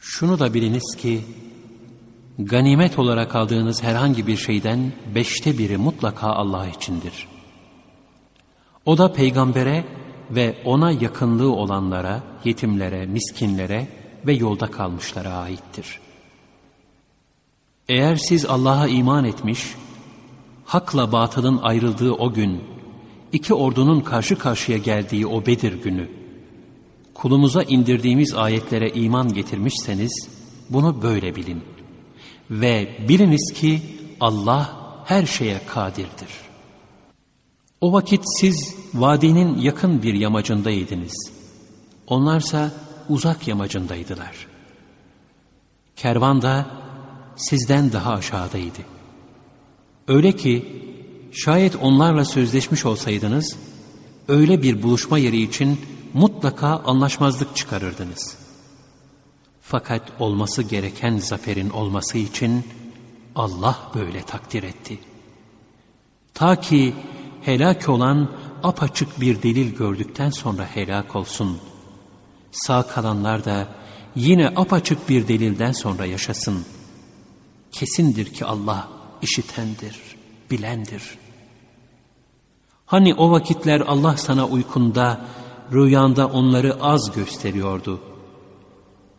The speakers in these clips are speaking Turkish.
Şunu da biliniz ki, ganimet olarak aldığınız herhangi bir şeyden beşte biri mutlaka Allah içindir. O da peygambere ve ona yakınlığı olanlara, yetimlere, miskinlere ve yolda kalmışlara aittir. Eğer siz Allah'a iman etmiş, hakla batılın ayrıldığı o gün, iki ordunun karşı karşıya geldiği o Bedir günü, kulumuza indirdiğimiz ayetlere iman getirmişseniz, bunu böyle bilin. Ve biliniz ki Allah her şeye kadirdir. O vakit siz vadinin yakın bir yamacındaydınız. Onlarsa uzak yamacındaydılar. Kervan da sizden daha aşağıdaydı. Öyle ki şayet onlarla sözleşmiş olsaydınız, öyle bir buluşma yeri için mutlaka anlaşmazlık çıkarırdınız. Fakat olması gereken zaferin olması için Allah böyle takdir etti. Ta ki helak olan apaçık bir delil gördükten sonra helak olsun. Sağ kalanlar da yine apaçık bir delilden sonra yaşasın. Kesindir ki Allah işitendir, bilendir. Hani o vakitler Allah sana uykunda, rüyanda onları az gösteriyordu.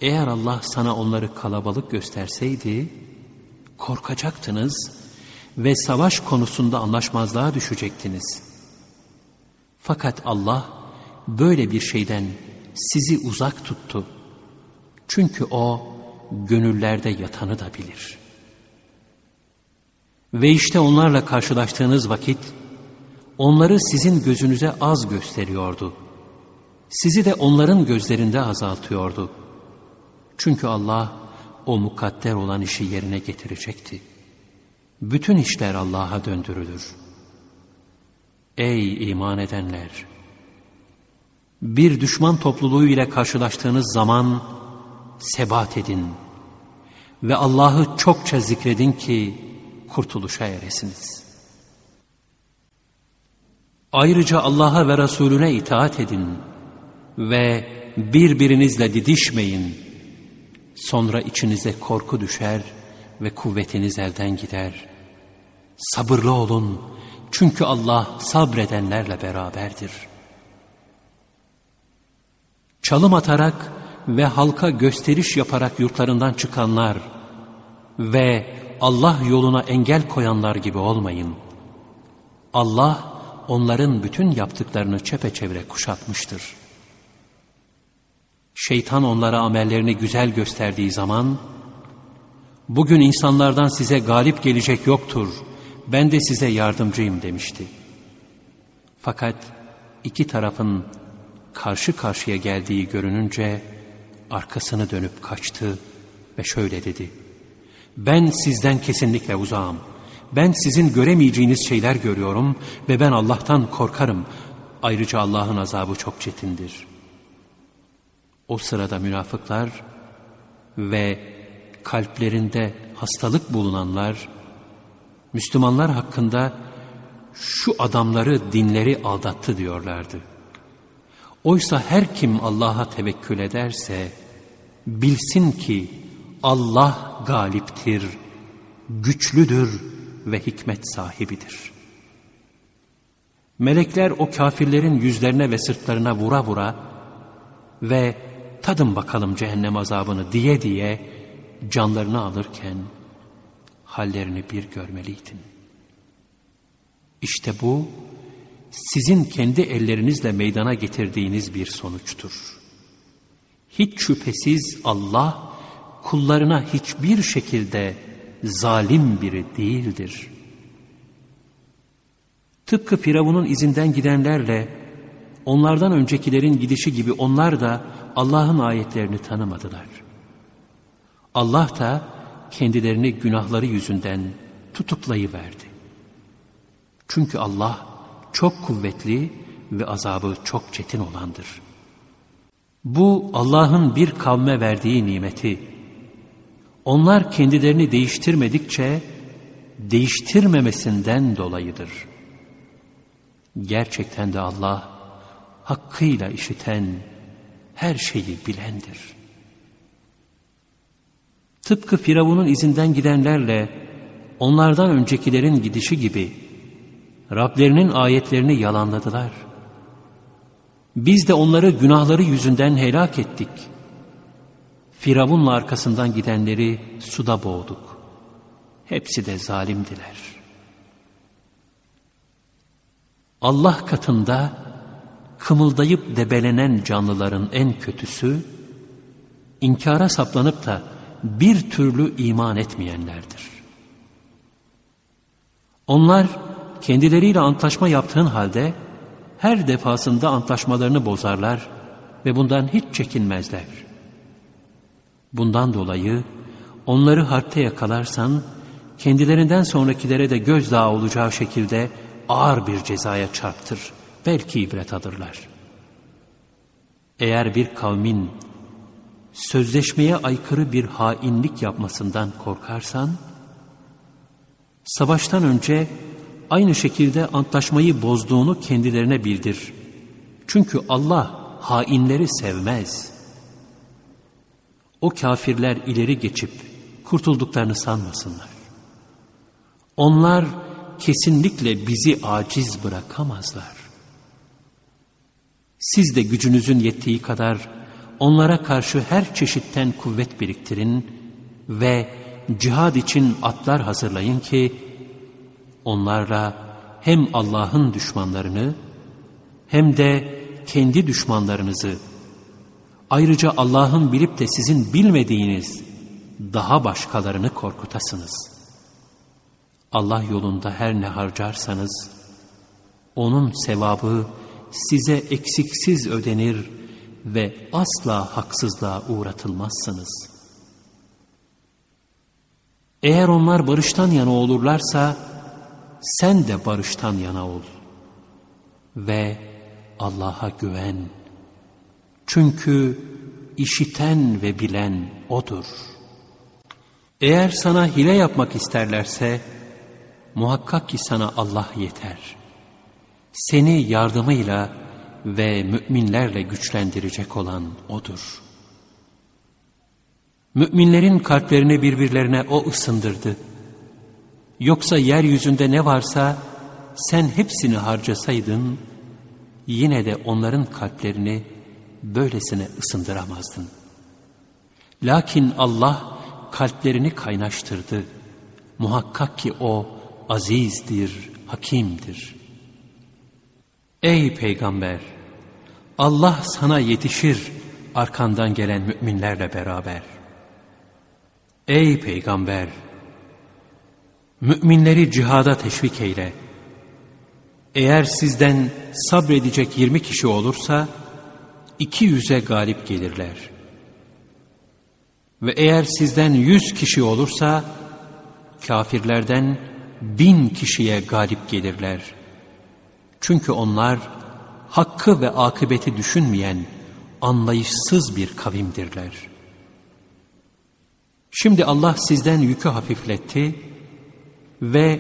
Eğer Allah sana onları kalabalık gösterseydi, korkacaktınız ve savaş konusunda anlaşmazlığa düşecektiniz. Fakat Allah böyle bir şeyden sizi uzak tuttu. Çünkü O gönüllerde yatanı da bilir. Ve işte onlarla karşılaştığınız vakit, onları sizin gözünüze az gösteriyordu. Sizi de onların gözlerinde azaltıyordu. Çünkü Allah o mukadder olan işi yerine getirecekti. Bütün işler Allah'a döndürülür. Ey iman edenler! Bir düşman topluluğu ile karşılaştığınız zaman sebat edin ve Allah'ı çokça zikredin ki kurtuluşa eresiniz. Ayrıca Allah'a ve Resulüne itaat edin ve birbirinizle didişmeyin. Sonra içinize korku düşer ve kuvvetiniz elden gider. Sabırlı olun çünkü Allah sabredenlerle beraberdir. Çalım atarak ve halka gösteriş yaparak yurtlarından çıkanlar ve Allah yoluna engel koyanlar gibi olmayın. Allah onların bütün yaptıklarını çepeçevre kuşatmıştır. Şeytan onlara amellerini güzel gösterdiği zaman, bugün insanlardan size galip gelecek yoktur, ben de size yardımcıyım demişti. Fakat iki tarafın karşı karşıya geldiği görününce arkasını dönüp kaçtı ve şöyle dedi. Ben sizden kesinlikle uzağım. Ben sizin göremeyeceğiniz şeyler görüyorum ve ben Allah'tan korkarım. Ayrıca Allah'ın azabı çok çetindir. O sırada münafıklar ve kalplerinde hastalık bulunanlar, Müslümanlar hakkında şu adamları dinleri aldattı diyorlardı. Oysa her kim Allah'a tevekkül ederse, bilsin ki Allah galiptir, güçlüdür ve hikmet sahibidir. Melekler o kafirlerin yüzlerine ve sırtlarına vura vura ve tadın bakalım cehennem azabını diye diye canlarını alırken hallerini bir görmeliydin. İşte bu sizin kendi ellerinizle meydana getirdiğiniz bir sonuçtur. Hiç şüphesiz Allah kullarına hiçbir şekilde zalim biri değildir. Tıpkı Firavun'un izinden gidenlerle onlardan öncekilerin gidişi gibi onlar da Allah'ın ayetlerini tanımadılar. Allah da kendilerini günahları yüzünden tutuklayıverdi. Çünkü Allah çok kuvvetli ve azabı çok çetin olandır. Bu Allah'ın bir kavme verdiği nimeti onlar kendilerini değiştirmedikçe değiştirmemesinden dolayıdır. Gerçekten de Allah hakkıyla işiten, her şeyi bilendir. tıpkı Firavun'un izinden gidenlerle onlardan öncekilerin gidişi gibi Rablerinin ayetlerini yalanladılar. Biz de onları günahları yüzünden helak ettik. Firavun'la arkasından gidenleri suda boğduk. Hepsi de zalimdiler. Allah katında kımıldayıp debelenen canlıların en kötüsü, inkara saplanıp da bir türlü iman etmeyenlerdir. Onlar kendileriyle antlaşma yaptığın halde her defasında antlaşmalarını bozarlar ve bundan hiç çekinmezler. Bundan dolayı onları harpte yakalarsan kendilerinden sonrakilere de gözdağı olacağı şekilde ağır bir cezaya çarptır. Belki ibret alırlar. Eğer bir kavmin sözleşmeye aykırı bir hainlik yapmasından korkarsan, savaştan önce aynı şekilde antlaşmayı bozduğunu kendilerine bildir. Çünkü Allah hainleri sevmez. O kafirler ileri geçip kurtulduklarını sanmasınlar. Onlar kesinlikle bizi aciz bırakamazlar. Siz de gücünüzün yettiği kadar onlara karşı her çeşitten kuvvet biriktirin ve cihad için atlar hazırlayın ki onlarla hem Allah'ın düşmanlarını hem de kendi düşmanlarınızı ayrıca Allah'ın bilip de sizin bilmediğiniz daha başkalarını korkutasınız. Allah yolunda her ne harcarsanız onun sevabı size eksiksiz ödenir ve asla haksızlığa uğratılmazsınız. Eğer onlar barıştan yana olurlarsa sen de barıştan yana ol ve Allah'a güven. Çünkü işiten ve bilen O'dur. Eğer sana hile yapmak isterlerse muhakkak ki sana Allah yeter. Seni yardımıyla ve müminlerle güçlendirecek olan O'dur. Müminlerin kalplerini birbirlerine O ısındırdı. Yoksa yeryüzünde ne varsa sen hepsini harcasaydın, yine de onların kalplerini böylesine ısındıramazdın. Lakin Allah kalplerini kaynaştırdı. Muhakkak ki O azizdir, hakimdir. Ey Peygamber! Allah sana yetişir arkandan gelen müminlerle beraber. Ey Peygamber! Müminleri cihada teşvik eyle. Eğer sizden sabredecek yirmi kişi olursa, iki yüze galip gelirler. Ve eğer sizden yüz kişi olursa, kafirlerden bin kişiye galip gelirler. Çünkü onlar, hakkı ve akıbeti düşünmeyen, anlayışsız bir kavimdirler. Şimdi Allah sizden yükü hafifletti ve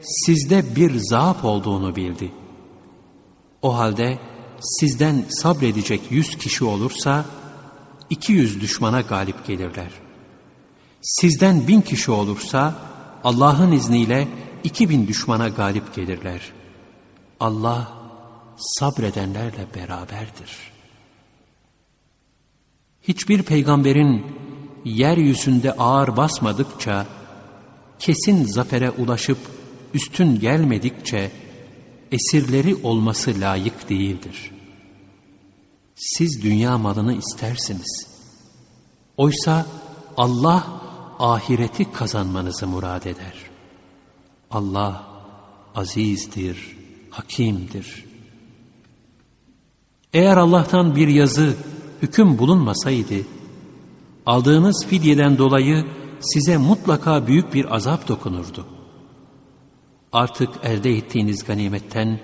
sizde bir zaaf olduğunu bildi. O halde sizden sabredecek yüz kişi olursa, iki yüz düşmana galip gelirler. Sizden bin kişi olursa, Allah'ın izniyle iki bin düşmana galip gelirler. Allah sabredenlerle beraberdir. Hiçbir peygamberin yeryüzünde ağır basmadıkça, kesin zafere ulaşıp üstün gelmedikçe, esirleri olması layık değildir. Siz dünya malını istersiniz. Oysa Allah ahireti kazanmanızı murad eder. Allah azizdir, hakimdir. Eğer Allah'tan bir yazı, hüküm bulunmasaydı, aldığınız fidyeden dolayı size mutlaka büyük bir azap dokunurdu. Artık elde ettiğiniz ganimetten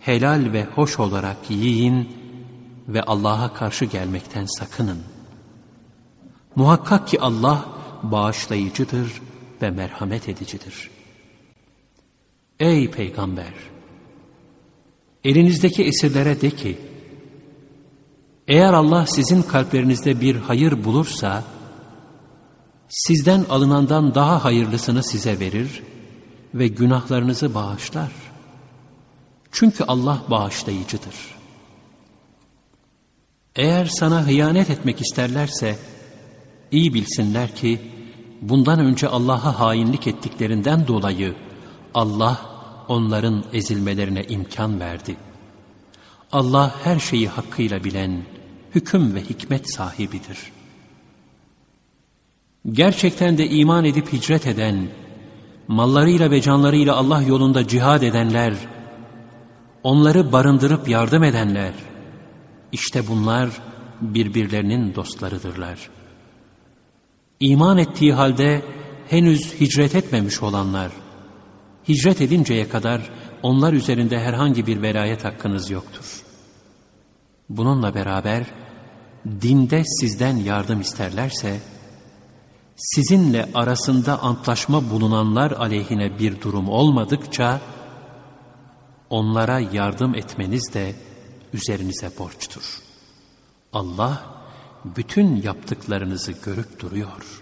helal ve hoş olarak yiyin ve Allah'a karşı gelmekten sakının. Muhakkak ki Allah bağışlayıcıdır ve merhamet edicidir. Ey Peygamber! Elinizdeki esirlere de ki, eğer Allah sizin kalplerinizde bir hayır bulursa, Sizden alınandan daha hayırlısını size verir ve günahlarınızı bağışlar. Çünkü Allah bağışlayıcıdır. Eğer sana hıyanet etmek isterlerse, iyi bilsinler ki, bundan önce Allah'a hainlik ettiklerinden dolayı Allah onların ezilmelerine imkan verdi. Allah her şeyi hakkıyla bilen, hüküm ve hikmet sahibidir. Gerçekten de iman edip hicret eden, mallarıyla ve canlarıyla Allah yolunda cihad edenler, onları barındırıp yardım edenler, işte bunlar birbirlerinin dostlarıdırlar. İman ettiği halde henüz hicret etmemiş olanlar, hicret edinceye kadar onlar üzerinde herhangi bir velayet hakkınız yoktur. Bununla beraber dinde sizden yardım isterlerse, sizinle arasında antlaşma bulunanlar aleyhine bir durum olmadıkça, onlara yardım etmeniz de üzerinize borçtur. Allah bütün yaptıklarınızı görüp duruyor.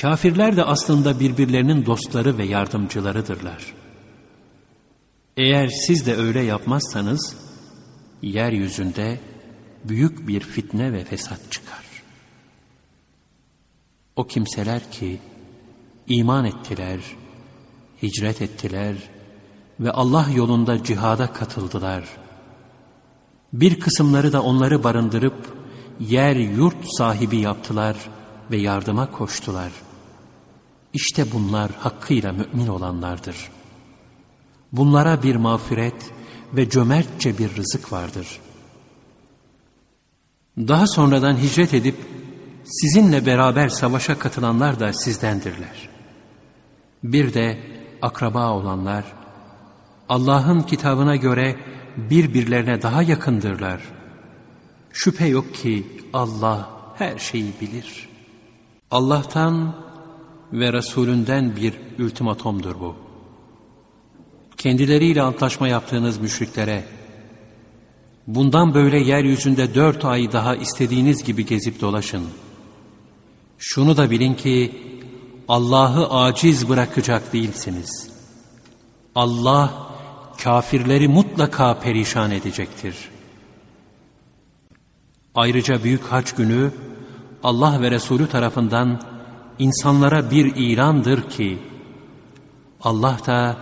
Kafirler de aslında birbirlerinin dostları ve yardımcılarıdırlar. Eğer siz de öyle yapmazsanız, yeryüzünde büyük bir fitne ve fesat çıkar. O kimseler ki iman ettiler, hicret ettiler ve Allah yolunda cihada katıldılar. Bir kısımları da onları barındırıp yer yurt sahibi yaptılar ve yardıma koştular. İşte bunlar hakkıyla mümin olanlardır. Bunlara bir mağfiret ve cömertçe bir rızık vardır. Daha sonradan hicret edip sizinle beraber savaşa katılanlar da sizdendirler. Bir de akraba olanlar, Allah'ın kitabına göre birbirlerine daha yakındırlar. Şüphe yok ki Allah her şeyi bilir. Allah'tan ve Resulünden bir ultimatomdur bu. Kendileriyle antlaşma yaptığınız müşriklere, bundan böyle yeryüzünde dört ay daha istediğiniz gibi gezip dolaşın. Şunu da bilin ki, Allah'ı aciz bırakacak değilsiniz. Allah, kafirleri mutlaka perişan edecektir. Ayrıca büyük haç günü Allah ve Resulü tarafından insanlara bir ilandır ki Allah da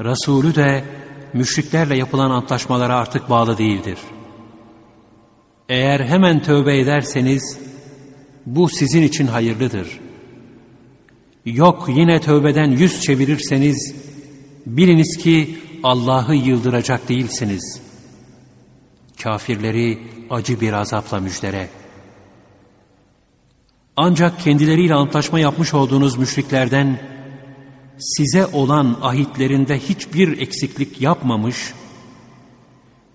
Resulü de müşriklerle yapılan antlaşmalara artık bağlı değildir. Eğer hemen tövbe ederseniz bu sizin için hayırlıdır. Yok yine tövbeden yüz çevirirseniz biliniz ki Allah'ı yıldıracak değilsiniz. Kafirleri acı bir azapla müjdere. Ancak kendileriyle antlaşma yapmış olduğunuz müşriklerden size olan ahitlerinde hiçbir eksiklik yapmamış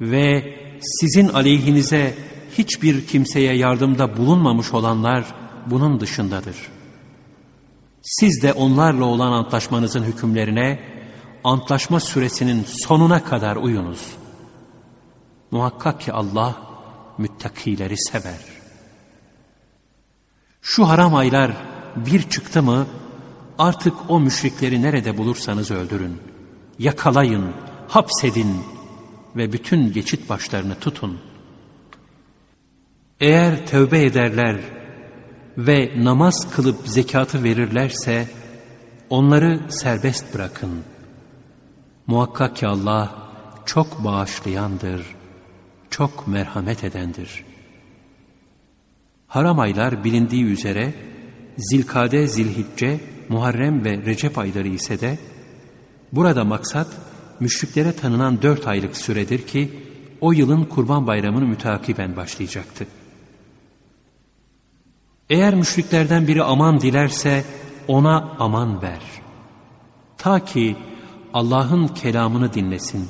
ve sizin aleyhinize hiçbir kimseye yardımda bulunmamış olanlar bunun dışındadır. Siz de onlarla olan antlaşmanızın hükümlerine antlaşma süresinin sonuna kadar uyunuz. Muhakkak ki Allah müttakileri sever. Şu haram aylar bir çıktı mı artık o müşrikleri nerede bulursanız öldürün. Yakalayın, hapsedin ve bütün geçit başlarını tutun. Eğer tövbe ederler ve namaz kılıp zekatı verirlerse onları serbest bırakın.'' Muhakkak ki Allah çok bağışlayandır, çok merhamet edendir. Haram aylar bilindiği üzere Zilkade, Zilhicce, Muharrem ve Recep ayları ise de burada maksat müşriklere tanınan dört aylık süredir ki o yılın kurban bayramını mütakiben başlayacaktı. Eğer müşriklerden biri aman dilerse ona aman ver. Ta ki Allah'ın kelamını dinlesin.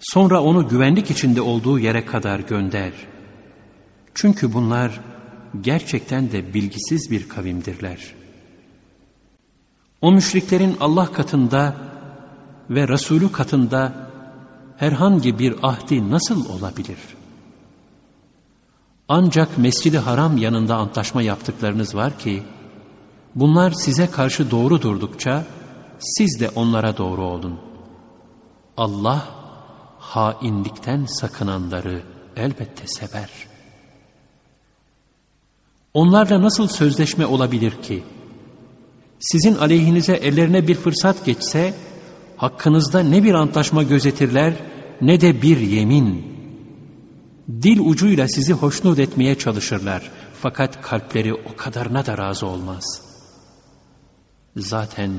Sonra onu güvenlik içinde olduğu yere kadar gönder. Çünkü bunlar gerçekten de bilgisiz bir kavimdirler. O müşriklerin Allah katında ve Resulü katında herhangi bir ahdi nasıl olabilir? Ancak Mescid-i Haram yanında antlaşma yaptıklarınız var ki, bunlar size karşı doğru durdukça, siz de onlara doğru olun. Allah, hainlikten sakınanları elbette sever. Onlarla nasıl sözleşme olabilir ki? Sizin aleyhinize ellerine bir fırsat geçse, hakkınızda ne bir antlaşma gözetirler, ne de bir yemin. Dil ucuyla sizi hoşnut etmeye çalışırlar. Fakat kalpleri o kadarına da razı olmaz. Zaten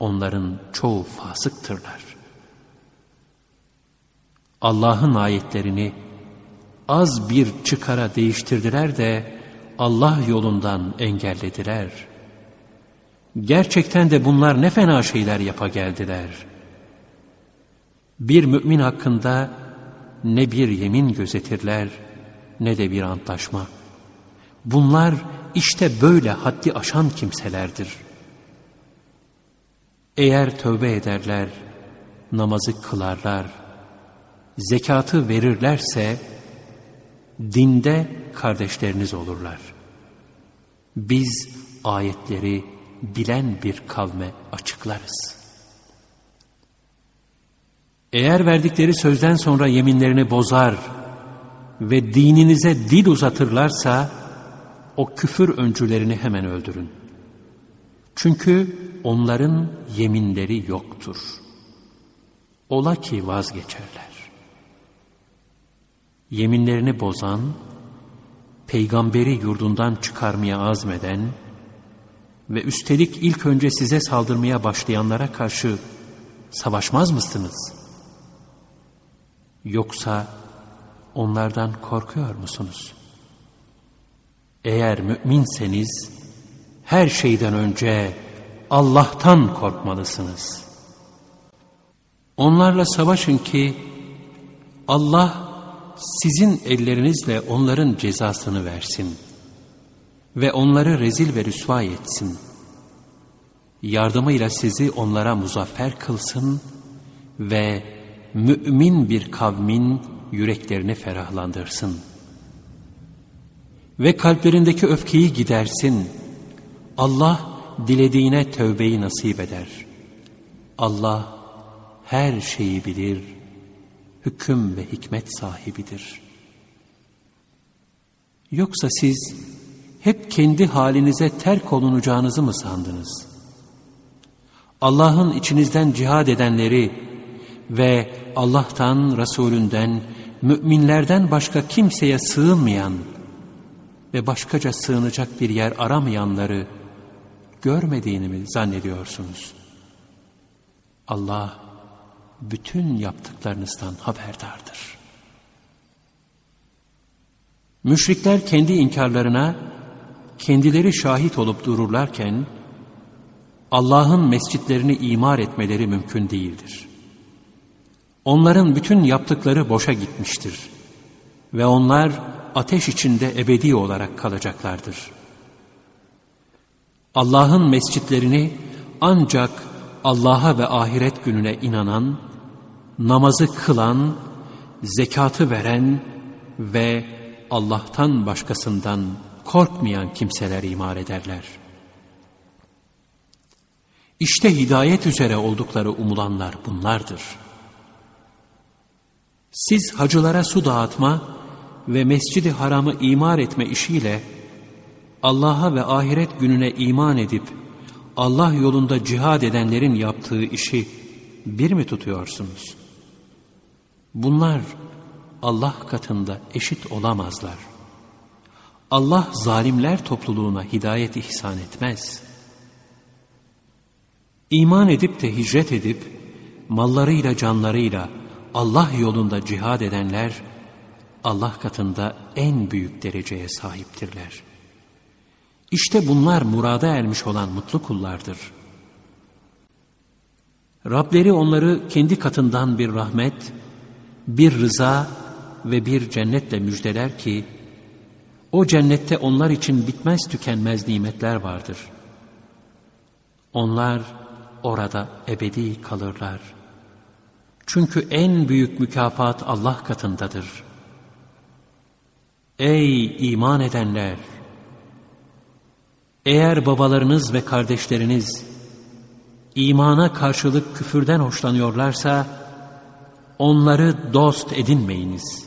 onların çoğu fasıktırlar. Allah'ın ayetlerini az bir çıkara değiştirdiler de Allah yolundan engellediler. Gerçekten de bunlar ne fena şeyler yapa geldiler. Bir mümin hakkında ne bir yemin gözetirler ne de bir antlaşma. Bunlar işte böyle haddi aşan kimselerdir. Eğer tövbe ederler, namazı kılarlar, zekatı verirlerse dinde kardeşleriniz olurlar. Biz ayetleri bilen bir kavme açıklarız.'' Eğer verdikleri sözden sonra yeminlerini bozar ve dininize dil uzatırlarsa o küfür öncülerini hemen öldürün. Çünkü onların yeminleri yoktur. Ola ki vazgeçerler. Yeminlerini bozan, peygamberi yurdundan çıkarmaya azmeden ve üstelik ilk önce size saldırmaya başlayanlara karşı savaşmaz mısınız?'' Yoksa onlardan korkuyor musunuz? Eğer müminseniz her şeyden önce Allah'tan korkmalısınız. Onlarla savaşın ki Allah sizin ellerinizle onların cezasını versin ve onları rezil ve rüsva etsin. Yardımıyla sizi onlara muzaffer kılsın ve mümin bir kavmin yüreklerini ferahlandırsın. Ve kalplerindeki öfkeyi gidersin. Allah dilediğine tövbeyi nasip eder. Allah her şeyi bilir, hüküm ve hikmet sahibidir. Yoksa siz hep kendi halinize terk olunacağınızı mı sandınız? Allah'ın içinizden cihad edenleri, ve Allah'tan, Resulünden, müminlerden başka kimseye sığınmayan ve başkaca sığınacak bir yer aramayanları görmediğini mi zannediyorsunuz? Allah bütün yaptıklarınızdan haberdardır. Müşrikler kendi inkarlarına kendileri şahit olup dururlarken Allah'ın mescitlerini imar etmeleri mümkün değildir. Onların bütün yaptıkları boşa gitmiştir. Ve onlar ateş içinde ebedi olarak kalacaklardır. Allah'ın mescitlerini ancak Allah'a ve ahiret gününe inanan, namazı kılan, zekatı veren ve Allah'tan başkasından korkmayan kimseler imar ederler. İşte hidayet üzere oldukları umulanlar bunlardır.'' Siz hacılara su dağıtma ve mescidi haramı imar etme işiyle Allah'a ve ahiret gününe iman edip Allah yolunda cihad edenlerin yaptığı işi bir mi tutuyorsunuz? Bunlar Allah katında eşit olamazlar. Allah zalimler topluluğuna hidayet ihsan etmez. İman edip de hicret edip mallarıyla canlarıyla Allah yolunda cihad edenler Allah katında en büyük dereceye sahiptirler. İşte bunlar murada ermiş olan mutlu kullardır. Rableri onları kendi katından bir rahmet, bir rıza ve bir cennetle müjdeler ki, o cennette onlar için bitmez tükenmez nimetler vardır. Onlar orada ebedi kalırlar.'' Çünkü en büyük mükafat Allah katındadır. Ey iman edenler! Eğer babalarınız ve kardeşleriniz imana karşılık küfürden hoşlanıyorlarsa onları dost edinmeyiniz.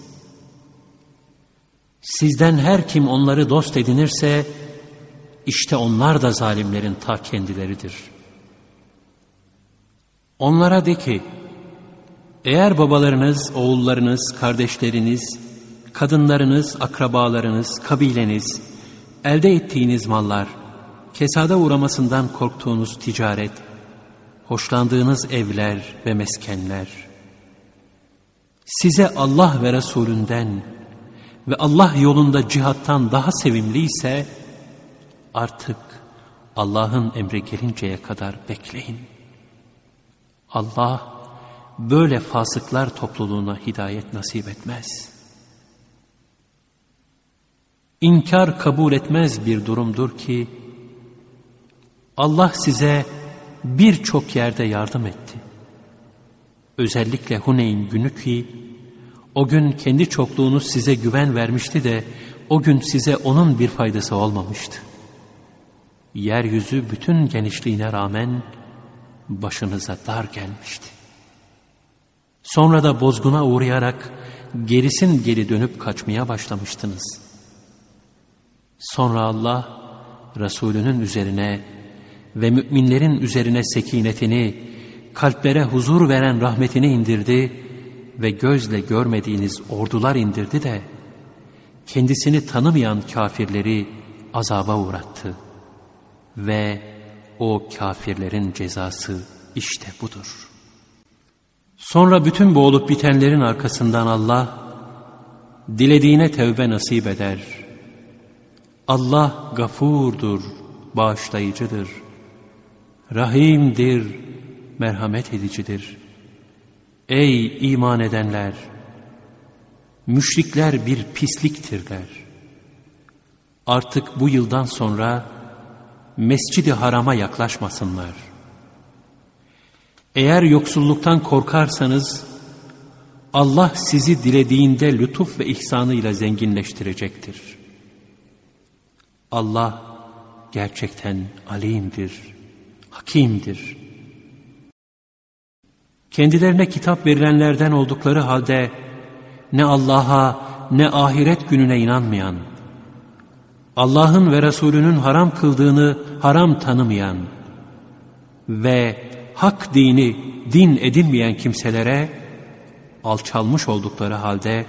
Sizden her kim onları dost edinirse işte onlar da zalimlerin ta kendileridir. Onlara de ki eğer babalarınız, oğullarınız, kardeşleriniz, kadınlarınız, akrabalarınız, kabileniz, elde ettiğiniz mallar, kesada uğramasından korktuğunuz ticaret, hoşlandığınız evler ve meskenler, size Allah ve Resulünden ve Allah yolunda cihattan daha sevimli ise, artık Allah'ın emri gelinceye kadar bekleyin. Allah, böyle fasıklar topluluğuna hidayet nasip etmez. İnkar kabul etmez bir durumdur ki, Allah size birçok yerde yardım etti. Özellikle Huneyn günü ki, o gün kendi çokluğunuz size güven vermişti de, o gün size onun bir faydası olmamıştı. Yeryüzü bütün genişliğine rağmen başınıza dar gelmişti. Sonra da bozguna uğrayarak gerisin geri dönüp kaçmaya başlamıştınız. Sonra Allah Resulünün üzerine ve müminlerin üzerine sekinetini, kalplere huzur veren rahmetini indirdi ve gözle görmediğiniz ordular indirdi de kendisini tanımayan kafirleri azaba uğrattı. Ve o kafirlerin cezası işte budur. Sonra bütün bu olup bitenlerin arkasından Allah dilediğine tevbe nasip eder. Allah gafurdur, bağışlayıcıdır. Rahimdir, merhamet edicidir. Ey iman edenler! Müşrikler bir pisliktirler. Artık bu yıldan sonra Mescid-i Haram'a yaklaşmasınlar. Eğer yoksulluktan korkarsanız Allah sizi dilediğinde lütuf ve ihsanıyla zenginleştirecektir. Allah gerçekten alimdir, hakimdir. Kendilerine kitap verilenlerden oldukları halde ne Allah'a ne ahiret gününe inanmayan, Allah'ın ve Resulünün haram kıldığını haram tanımayan ve hak dini din edinmeyen kimselere alçalmış oldukları halde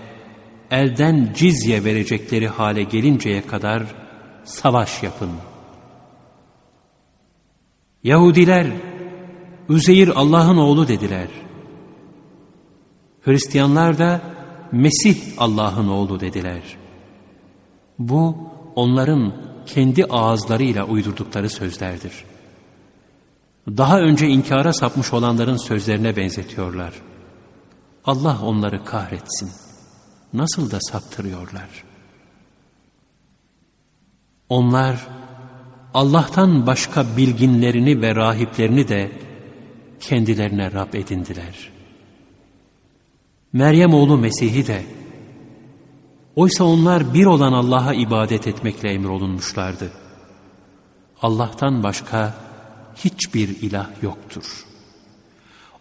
elden cizye verecekleri hale gelinceye kadar savaş yapın. Yahudiler Üzeyir Allah'ın oğlu dediler. Hristiyanlar da Mesih Allah'ın oğlu dediler. Bu onların kendi ağızlarıyla uydurdukları sözlerdir. Daha önce inkara sapmış olanların sözlerine benzetiyorlar. Allah onları kahretsin. Nasıl da saptırıyorlar. Onlar Allah'tan başka bilginlerini ve rahiplerini de kendilerine Rab edindiler. Meryem oğlu Mesih'i de oysa onlar bir olan Allah'a ibadet etmekle emrolunmuşlardı. Allah'tan başka hiçbir ilah yoktur.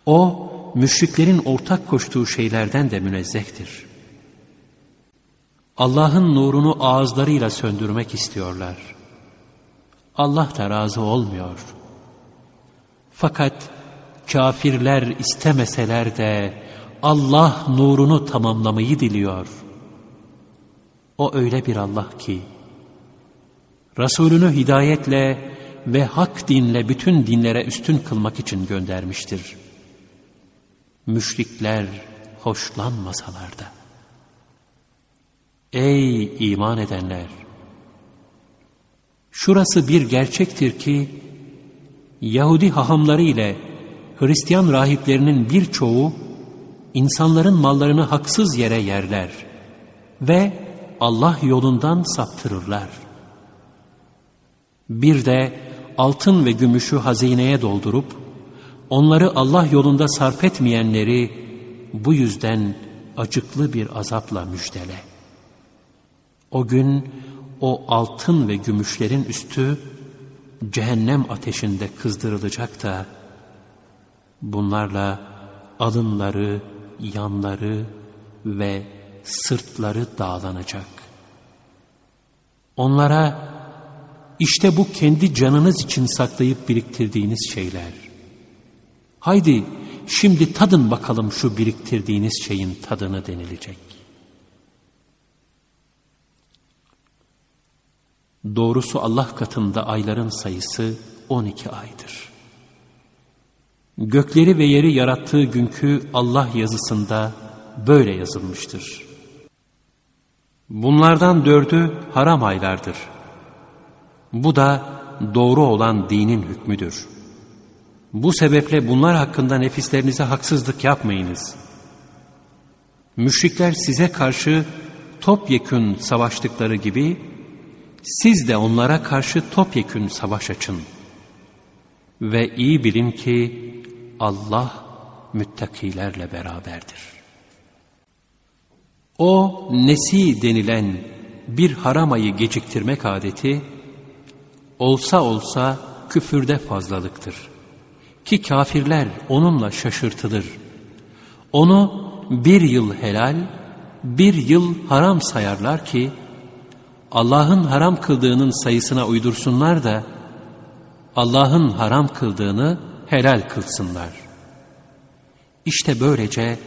O, müşriklerin ortak koştuğu şeylerden de münezzehtir. Allah'ın nurunu ağızlarıyla söndürmek istiyorlar. Allah da razı olmuyor. Fakat kafirler istemeseler de Allah nurunu tamamlamayı diliyor. O öyle bir Allah ki, Resulünü hidayetle ve hak dinle bütün dinlere üstün kılmak için göndermiştir. Müşrikler hoşlanmasalar da. Ey iman edenler! Şurası bir gerçektir ki, Yahudi hahamları ile Hristiyan rahiplerinin birçoğu, insanların mallarını haksız yere yerler ve Allah yolundan saptırırlar. Bir de altın ve gümüşü hazineye doldurup, onları Allah yolunda sarf etmeyenleri bu yüzden acıklı bir azapla müjdele. O gün o altın ve gümüşlerin üstü cehennem ateşinde kızdırılacak da bunlarla alınları, yanları ve sırtları dağlanacak. Onlara işte bu kendi canınız için saklayıp biriktirdiğiniz şeyler. Haydi şimdi tadın bakalım şu biriktirdiğiniz şeyin tadını denilecek. Doğrusu Allah katında ayların sayısı 12 aydır. Gökleri ve yeri yarattığı günkü Allah yazısında böyle yazılmıştır. Bunlardan dördü haram aylardır. Bu da doğru olan dinin hükmüdür. Bu sebeple bunlar hakkında nefislerinize haksızlık yapmayınız. Müşrikler size karşı topyekün savaştıkları gibi siz de onlara karşı topyekün savaş açın. Ve iyi bilin ki Allah müttakilerle beraberdir. O nesi denilen bir haram ayı geciktirmek adeti, olsa olsa küfürde fazlalıktır. Ki kafirler onunla şaşırtılır. Onu bir yıl helal, bir yıl haram sayarlar ki, Allah'ın haram kıldığının sayısına uydursunlar da, Allah'ın haram kıldığını helal kılsınlar. İşte böylece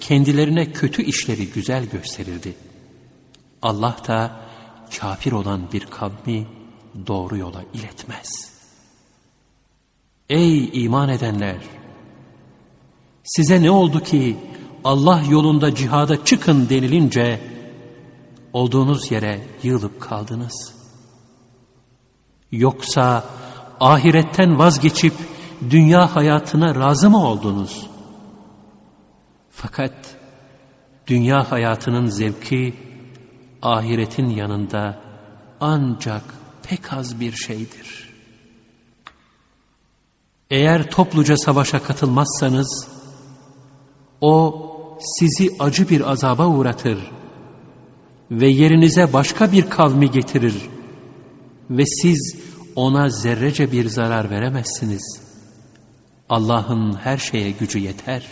kendilerine kötü işleri güzel gösterildi. Allah da kafir olan bir kavmi doğru yola iletmez. Ey iman edenler! Size ne oldu ki Allah yolunda cihada çıkın denilince olduğunuz yere yığılıp kaldınız? Yoksa ahiretten vazgeçip dünya hayatına razı mı oldunuz? Fakat dünya hayatının zevki ahiretin yanında ancak pek az bir şeydir. Eğer topluca savaşa katılmazsanız o sizi acı bir azaba uğratır ve yerinize başka bir kavmi getirir ve siz ona zerrece bir zarar veremezsiniz. Allah'ın her şeye gücü yeter.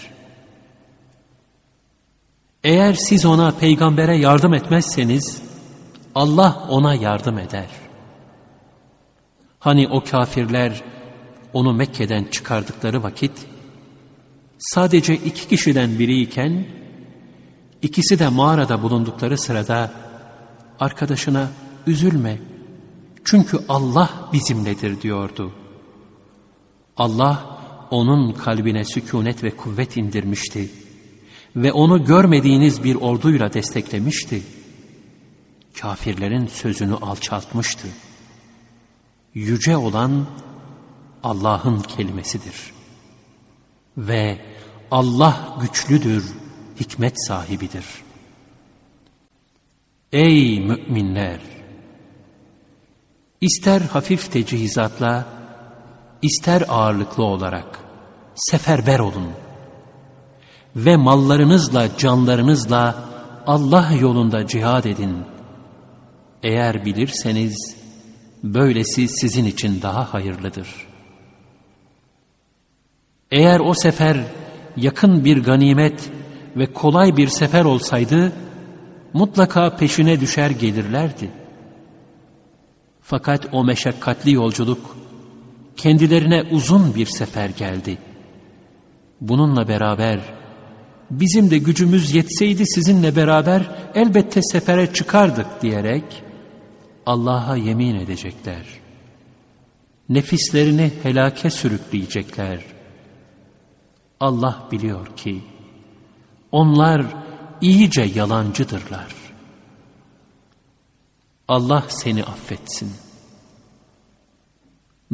Eğer siz ona peygambere yardım etmezseniz Allah ona yardım eder. Hani o kafirler onu Mekke'den çıkardıkları vakit sadece iki kişiden biriyken ikisi de mağarada bulundukları sırada arkadaşına üzülme çünkü Allah bizimledir diyordu. Allah onun kalbine sükunet ve kuvvet indirmişti ve onu görmediğiniz bir orduyla desteklemişti. Kafirlerin sözünü alçaltmıştı. Yüce olan Allah'ın kelimesidir. Ve Allah güçlüdür, hikmet sahibidir. Ey müminler! İster hafif tecihizatla, ister ağırlıklı olarak seferber olun. Ve mallarınızla, canlarınızla Allah yolunda cihad edin. Eğer bilirseniz, böylesi sizin için daha hayırlıdır. Eğer o sefer yakın bir ganimet ve kolay bir sefer olsaydı, mutlaka peşine düşer gelirlerdi. Fakat o meşakkatli yolculuk, kendilerine uzun bir sefer geldi. Bununla beraber, bizim de gücümüz yetseydi sizinle beraber elbette sefere çıkardık diyerek, Allah'a yemin edecekler. Nefislerini helake sürükleyecekler. Allah biliyor ki onlar iyice yalancıdırlar. Allah seni affetsin.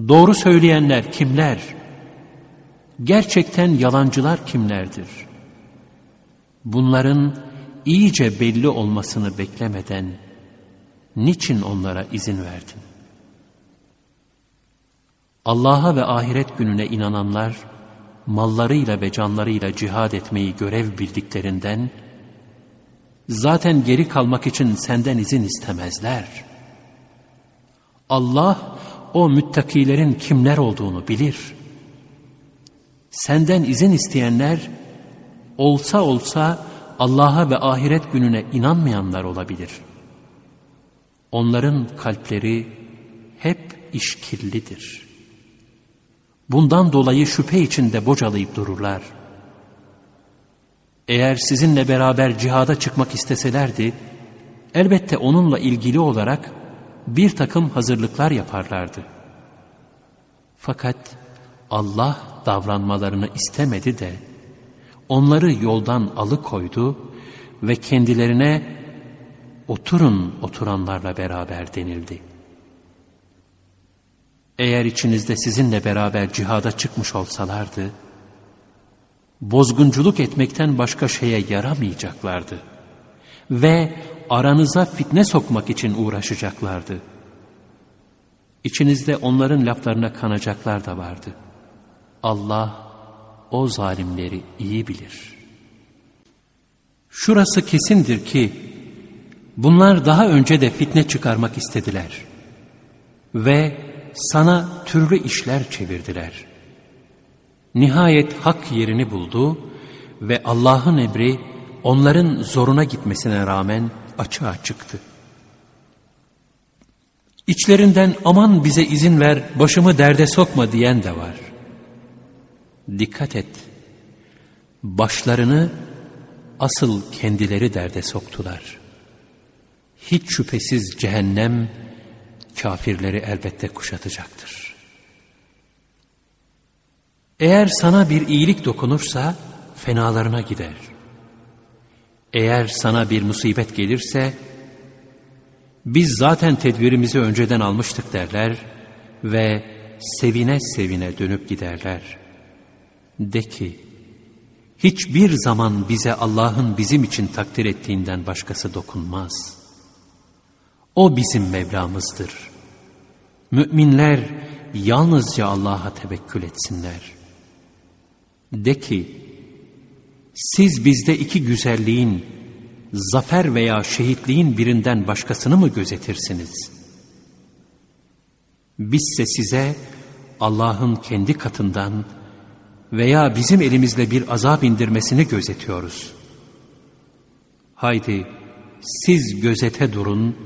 Doğru söyleyenler kimler? Gerçekten yalancılar kimlerdir? Bunların iyice belli olmasını beklemeden niçin onlara izin verdin? Allah'a ve ahiret gününe inananlar, mallarıyla ve canlarıyla cihad etmeyi görev bildiklerinden, zaten geri kalmak için senden izin istemezler. Allah o müttakilerin kimler olduğunu bilir. Senden izin isteyenler olsa olsa Allah'a ve ahiret gününe inanmayanlar olabilir. Onların kalpleri hep işkillidir. Bundan dolayı şüphe içinde bocalayıp dururlar. Eğer sizinle beraber cihada çıkmak isteselerdi, elbette onunla ilgili olarak bir takım hazırlıklar yaparlardı. Fakat Allah davranmalarını istemedi de, onları yoldan alıkoydu ve kendilerine oturun oturanlarla beraber denildi. Eğer içinizde sizinle beraber cihada çıkmış olsalardı, bozgunculuk etmekten başka şeye yaramayacaklardı. Ve aranıza fitne sokmak için uğraşacaklardı. İçinizde onların laflarına kanacaklar da vardı. Allah o zalimleri iyi bilir. Şurası kesindir ki, bunlar daha önce de fitne çıkarmak istediler. Ve sana türlü işler çevirdiler. Nihayet hak yerini buldu ve Allah'ın emri onların zoruna gitmesine rağmen açığa çıktı. İçlerinden aman bize izin ver, başımı derde sokma diyen de var. Dikkat et, başlarını asıl kendileri derde soktular. Hiç şüphesiz cehennem, kafirleri elbette kuşatacaktır. Eğer sana bir iyilik dokunursa fenalarına gider. Eğer sana bir musibet gelirse biz zaten tedbirimizi önceden almıştık derler ve sevine sevine dönüp giderler. De ki, hiçbir zaman bize Allah'ın bizim için takdir ettiğinden başkası dokunmaz.'' O bizim Mevlamızdır. Müminler yalnızca Allah'a tevekkül etsinler. De ki, siz bizde iki güzelliğin, zafer veya şehitliğin birinden başkasını mı gözetirsiniz? Bizse size Allah'ın kendi katından veya bizim elimizle bir azap indirmesini gözetiyoruz. Haydi siz gözete durun,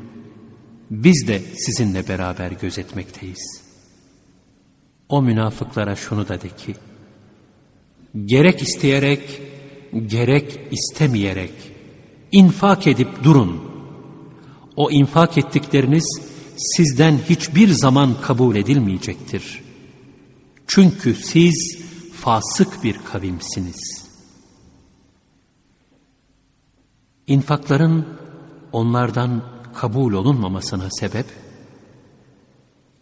biz de sizinle beraber gözetmekteyiz. O münafıklara şunu da de ki, gerek isteyerek, gerek istemeyerek infak edip durun. O infak ettikleriniz sizden hiçbir zaman kabul edilmeyecektir. Çünkü siz fasık bir kavimsiniz. İnfakların onlardan kabul olunmamasına sebep,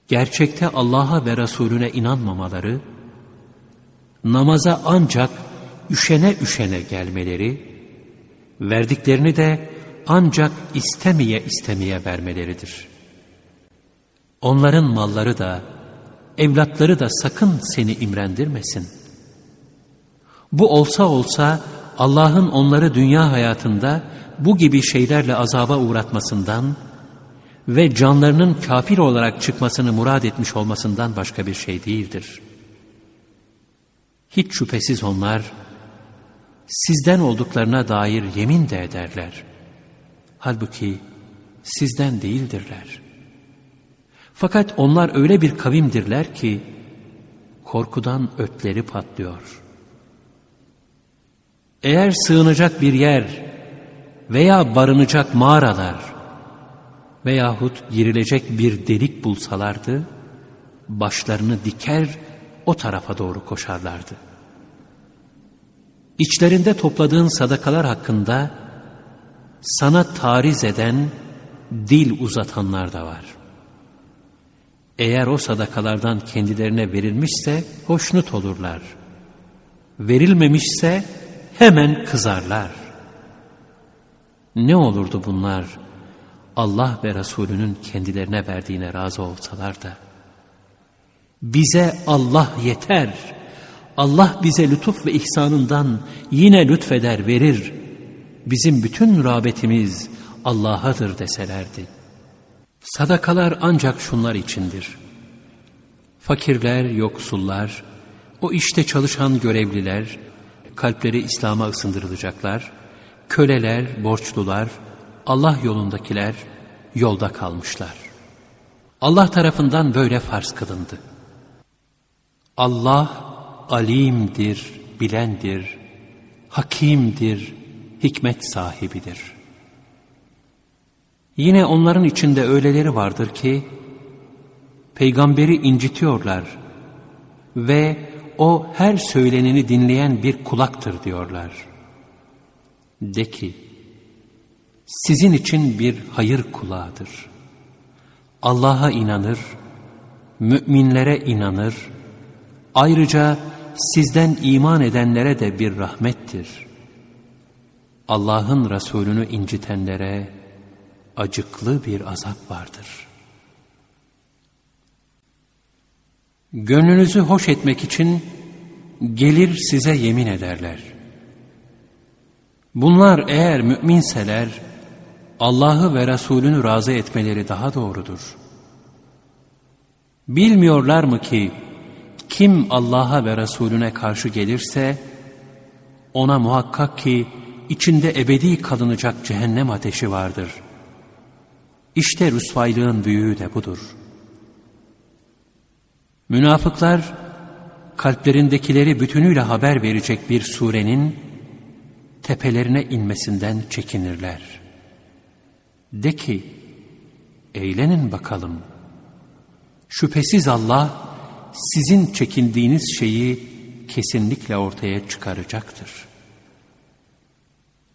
gerçekte Allah'a ve Resulüne inanmamaları, namaza ancak üşene üşene gelmeleri, verdiklerini de ancak istemeye istemeye vermeleridir. Onların malları da, evlatları da sakın seni imrendirmesin. Bu olsa olsa Allah'ın onları dünya hayatında bu gibi şeylerle azaba uğratmasından ve canlarının kafir olarak çıkmasını murad etmiş olmasından başka bir şey değildir. Hiç şüphesiz onlar sizden olduklarına dair yemin de ederler. Halbuki sizden değildirler. Fakat onlar öyle bir kavimdirler ki korkudan ötleri patlıyor. Eğer sığınacak bir yer veya barınacak mağaralar veyahut girilecek bir delik bulsalardı, başlarını diker o tarafa doğru koşarlardı. İçlerinde topladığın sadakalar hakkında sana tariz eden, dil uzatanlar da var. Eğer o sadakalardan kendilerine verilmişse hoşnut olurlar. Verilmemişse hemen kızarlar. Ne olurdu bunlar Allah ve Resulünün kendilerine verdiğine razı olsalar da? Bize Allah yeter. Allah bize lütuf ve ihsanından yine lütfeder verir. bizim bütün rağbetimiz Allah'adır deselerdi. Sadakalar ancak şunlar içindir. Fakirler, yoksullar, o işte çalışan görevliler, kalpleri İslam'a ısındırılacaklar, köleler, borçlular, Allah yolundakiler yolda kalmışlar. Allah tarafından böyle farz kılındı. Allah alimdir, bilendir, hakimdir, hikmet sahibidir. Yine onların içinde öyleleri vardır ki, peygamberi incitiyorlar ve o her söyleneni dinleyen bir kulaktır diyorlar. De ki, sizin için bir hayır kulağıdır. Allah'a inanır, müminlere inanır, ayrıca sizden iman edenlere de bir rahmettir. Allah'ın Resulünü incitenlere acıklı bir azap vardır. Gönlünüzü hoş etmek için gelir size yemin ederler. Bunlar eğer müminseler Allah'ı ve Resulünü razı etmeleri daha doğrudur. Bilmiyorlar mı ki kim Allah'a ve Resulüne karşı gelirse ona muhakkak ki içinde ebedi kalınacak cehennem ateşi vardır. İşte rüsvaylığın büyüğü de budur. Münafıklar kalplerindekileri bütünüyle haber verecek bir surenin tepelerine inmesinden çekinirler. De ki, eğlenin bakalım. Şüphesiz Allah, sizin çekindiğiniz şeyi kesinlikle ortaya çıkaracaktır.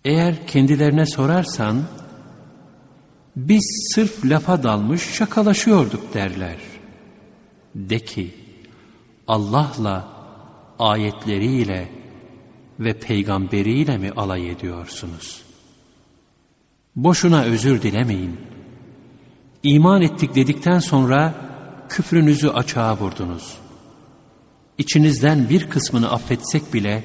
Eğer kendilerine sorarsan, biz sırf lafa dalmış şakalaşıyorduk derler. De ki, Allah'la, ayetleriyle ve peygamberiyle mi alay ediyorsunuz? Boşuna özür dilemeyin. İman ettik dedikten sonra küfrünüzü açığa vurdunuz. İçinizden bir kısmını affetsek bile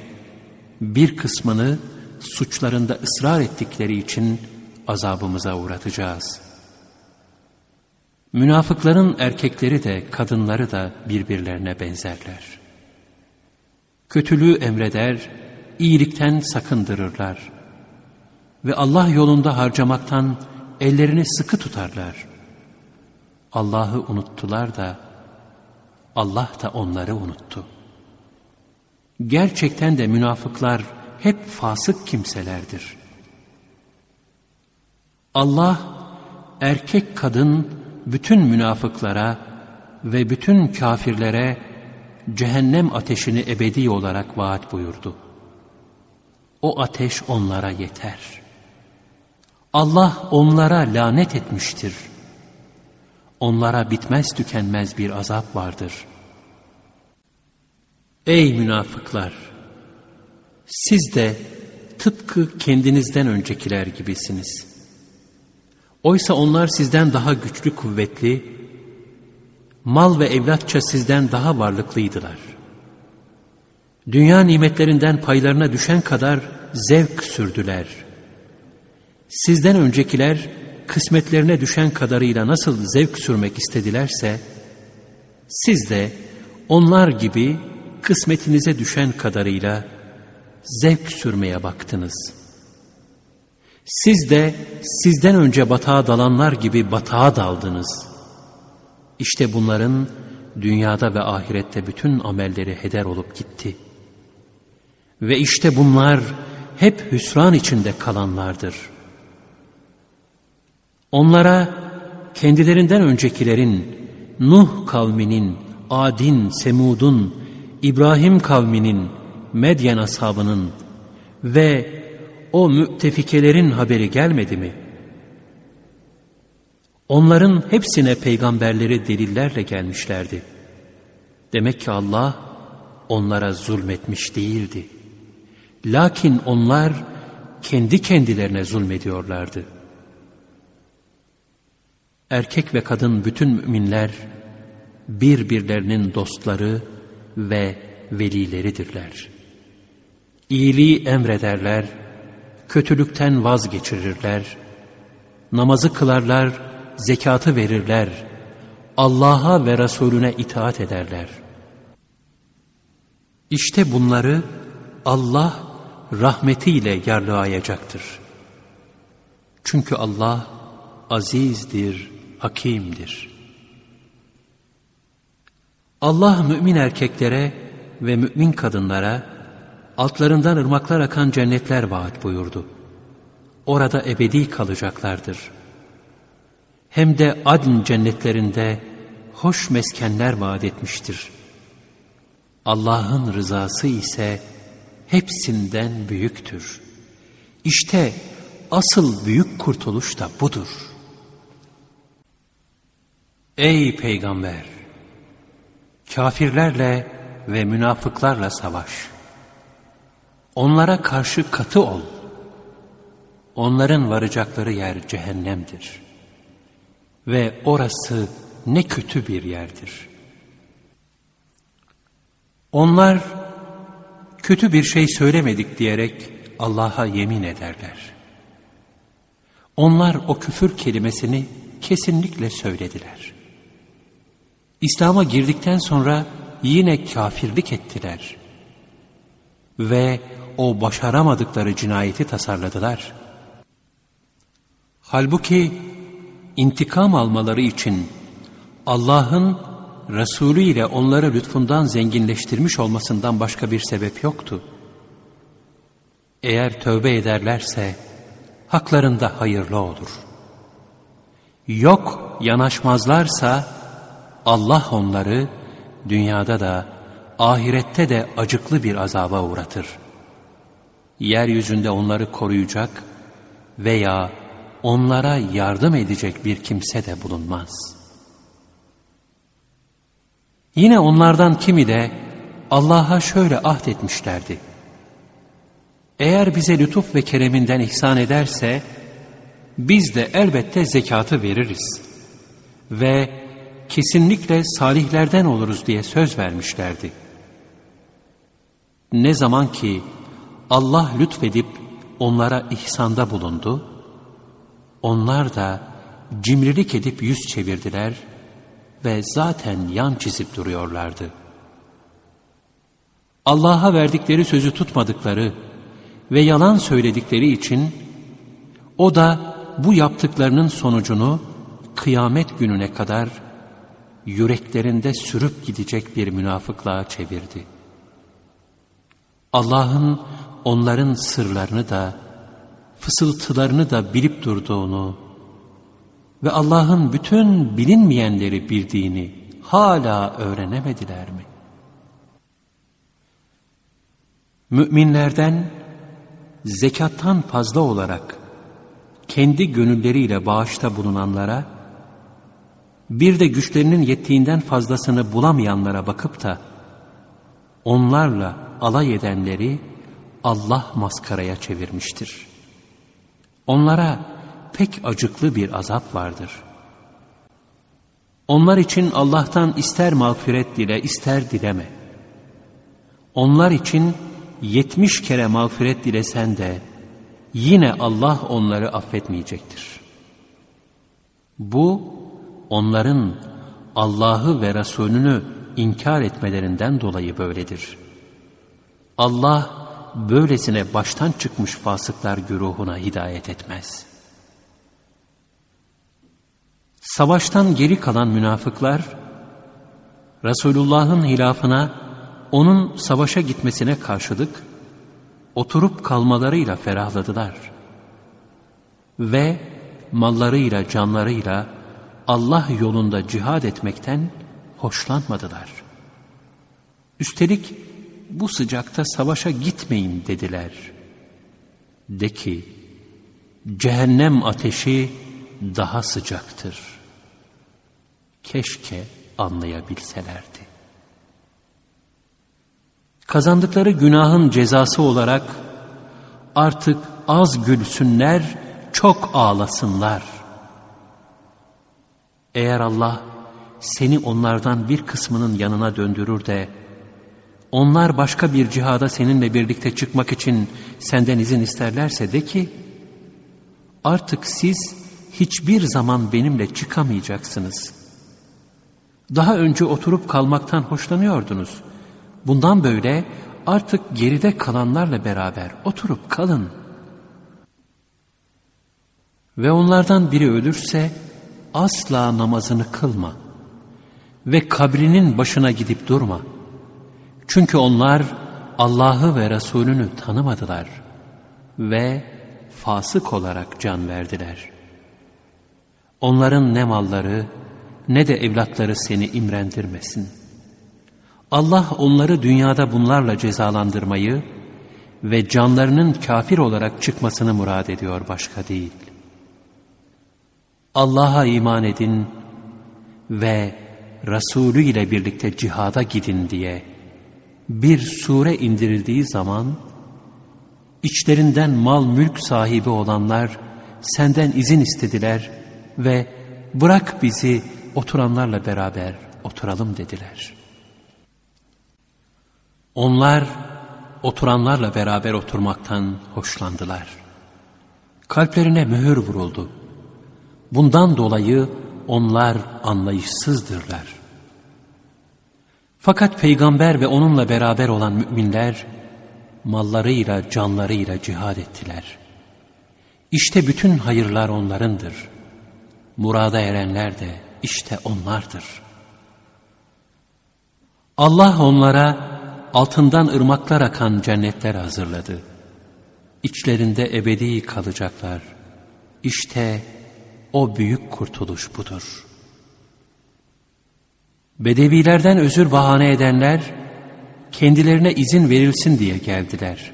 bir kısmını suçlarında ısrar ettikleri için azabımıza uğratacağız. Münafıkların erkekleri de kadınları da birbirlerine benzerler. Kötülüğü emreder, iyilikten sakındırırlar. Ve Allah yolunda harcamaktan ellerini sıkı tutarlar. Allah'ı unuttular da Allah da onları unuttu. Gerçekten de münafıklar hep fasık kimselerdir. Allah erkek kadın bütün münafıklara ve bütün kafirlere cehennem ateşini ebedi olarak vaat buyurdu. O ateş onlara yeter. Allah onlara lanet etmiştir.'' onlara bitmez tükenmez bir azap vardır. Ey münafıklar! Siz de tıpkı kendinizden öncekiler gibisiniz. Oysa onlar sizden daha güçlü kuvvetli, mal ve evlatça sizden daha varlıklıydılar. Dünya nimetlerinden paylarına düşen kadar zevk sürdüler. Sizden öncekiler, kısmetlerine düşen kadarıyla nasıl zevk sürmek istedilerse, siz de onlar gibi kısmetinize düşen kadarıyla zevk sürmeye baktınız. Siz de sizden önce batağa dalanlar gibi batağa daldınız. İşte bunların dünyada ve ahirette bütün amelleri heder olup gitti. Ve işte bunlar hep hüsran içinde kalanlardır.'' Onlara kendilerinden öncekilerin Nuh kavminin, Adin, Semud'un, İbrahim kavminin, Medyen ashabının ve o müttefikelerin haberi gelmedi mi? Onların hepsine peygamberleri delillerle gelmişlerdi. Demek ki Allah onlara zulmetmiş değildi. Lakin onlar kendi kendilerine zulmediyorlardı.'' Erkek ve kadın bütün müminler birbirlerinin dostları ve velileridirler. İyiliği emrederler, kötülükten vazgeçirirler, namazı kılarlar, zekatı verirler, Allah'a ve Resulüne itaat ederler. İşte bunları Allah rahmetiyle yarlıayacaktır. Çünkü Allah azizdir, hakimdir. Allah mümin erkeklere ve mümin kadınlara altlarından ırmaklar akan cennetler vaat buyurdu. Orada ebedi kalacaklardır. Hem de adn cennetlerinde hoş meskenler vaat etmiştir. Allah'ın rızası ise hepsinden büyüktür. İşte asıl büyük kurtuluş da budur. Ey peygamber! Kafirlerle ve münafıklarla savaş. Onlara karşı katı ol. Onların varacakları yer cehennemdir. Ve orası ne kötü bir yerdir. Onlar kötü bir şey söylemedik diyerek Allah'a yemin ederler. Onlar o küfür kelimesini kesinlikle söylediler. İslam'a girdikten sonra yine kafirlik ettiler. Ve o başaramadıkları cinayeti tasarladılar. Halbuki intikam almaları için Allah'ın Resulü ile onları lütfundan zenginleştirmiş olmasından başka bir sebep yoktu. Eğer tövbe ederlerse haklarında hayırlı olur. Yok yanaşmazlarsa Allah onları dünyada da ahirette de acıklı bir azaba uğratır. Yeryüzünde onları koruyacak veya onlara yardım edecek bir kimse de bulunmaz. Yine onlardan kimi de Allah'a şöyle ahdetmişlerdi. Eğer bize lütuf ve kereminden ihsan ederse, biz de elbette zekatı veririz. Ve kesinlikle salihlerden oluruz diye söz vermişlerdi. Ne zaman ki Allah lütfedip onlara ihsanda bulundu, onlar da cimrilik edip yüz çevirdiler ve zaten yan çizip duruyorlardı. Allah'a verdikleri sözü tutmadıkları ve yalan söyledikleri için o da bu yaptıklarının sonucunu kıyamet gününe kadar yüreklerinde sürüp gidecek bir münafıklığa çevirdi. Allah'ın onların sırlarını da, fısıltılarını da bilip durduğunu ve Allah'ın bütün bilinmeyenleri bildiğini hala öğrenemediler mi? Müminlerden zekattan fazla olarak kendi gönülleriyle bağışta bulunanlara, bir de güçlerinin yettiğinden fazlasını bulamayanlara bakıp da, onlarla alay edenleri Allah maskaraya çevirmiştir. Onlara pek acıklı bir azap vardır. Onlar için Allah'tan ister mağfiret dile ister dileme. Onlar için yetmiş kere mağfiret dilesen de yine Allah onları affetmeyecektir. Bu onların Allah'ı ve Resulünü inkar etmelerinden dolayı böyledir. Allah böylesine baştan çıkmış fasıklar güruhuna hidayet etmez. Savaştan geri kalan münafıklar, Resulullah'ın hilafına, onun savaşa gitmesine karşılık, oturup kalmalarıyla ferahladılar. Ve mallarıyla, canlarıyla Allah yolunda cihad etmekten hoşlanmadılar. Üstelik bu sıcakta savaşa gitmeyin dediler. De ki, cehennem ateşi daha sıcaktır. Keşke anlayabilselerdi. Kazandıkları günahın cezası olarak artık az gülsünler, çok ağlasınlar. Eğer Allah seni onlardan bir kısmının yanına döndürür de onlar başka bir cihada seninle birlikte çıkmak için senden izin isterlerse de ki, artık siz hiçbir zaman benimle çıkamayacaksınız. Daha önce oturup kalmaktan hoşlanıyordunuz. Bundan böyle artık geride kalanlarla beraber oturup kalın. Ve onlardan biri ölürse asla namazını kılma. Ve kabrinin başına gidip durma. Çünkü onlar Allah'ı ve Resulünü tanımadılar. Ve fasık olarak can verdiler. Onların ne malları ne de evlatları seni imrendirmesin. Allah onları dünyada bunlarla cezalandırmayı ve canlarının kafir olarak çıkmasını murad ediyor başka değil. Allah'a iman edin ve Resulü ile birlikte cihada gidin diye bir sure indirildiği zaman içlerinden mal mülk sahibi olanlar senden izin istediler ve bırak bizi oturanlarla beraber oturalım dediler. Onlar oturanlarla beraber oturmaktan hoşlandılar. Kalplerine mühür vuruldu. Bundan dolayı onlar anlayışsızdırlar. Fakat peygamber ve onunla beraber olan müminler mallarıyla canlarıyla cihad ettiler. İşte bütün hayırlar onlarındır. Murada erenler de işte onlardır. Allah onlara altından ırmaklar akan cennetler hazırladı. İçlerinde ebedi kalacaklar. İşte o büyük kurtuluş budur. Bedevilerden özür bahane edenler, kendilerine izin verilsin diye geldiler.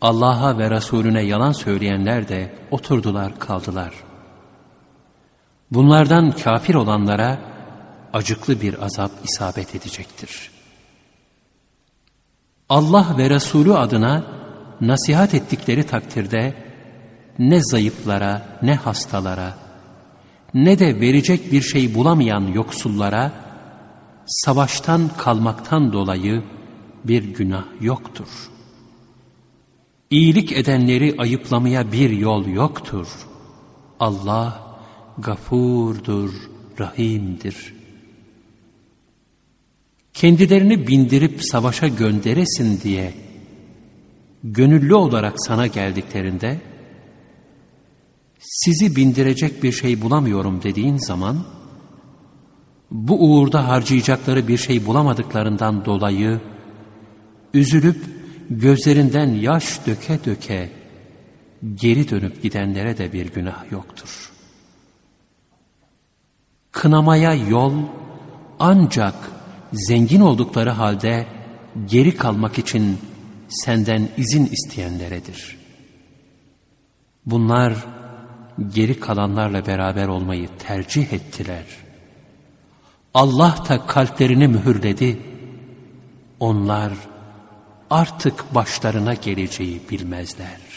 Allah'a ve Resulüne yalan söyleyenler de oturdular kaldılar. Bunlardan kafir olanlara acıklı bir azap isabet edecektir. Allah ve Resulü adına nasihat ettikleri takdirde ne zayıflara ne hastalara ne de verecek bir şey bulamayan yoksullara savaştan kalmaktan dolayı bir günah yoktur. İyilik edenleri ayıplamaya bir yol yoktur. Allah gafurdur, rahimdir. Kendilerini bindirip savaşa gönderesin diye gönüllü olarak sana geldiklerinde sizi bindirecek bir şey bulamıyorum dediğin zaman bu uğurda harcayacakları bir şey bulamadıklarından dolayı üzülüp gözlerinden yaş döke döke geri dönüp gidenlere de bir günah yoktur. Kınamaya yol ancak zengin oldukları halde geri kalmak için senden izin isteyenleredir. Bunlar geri kalanlarla beraber olmayı tercih ettiler. Allah da kalplerini mühürledi. Onlar artık başlarına geleceği bilmezler.''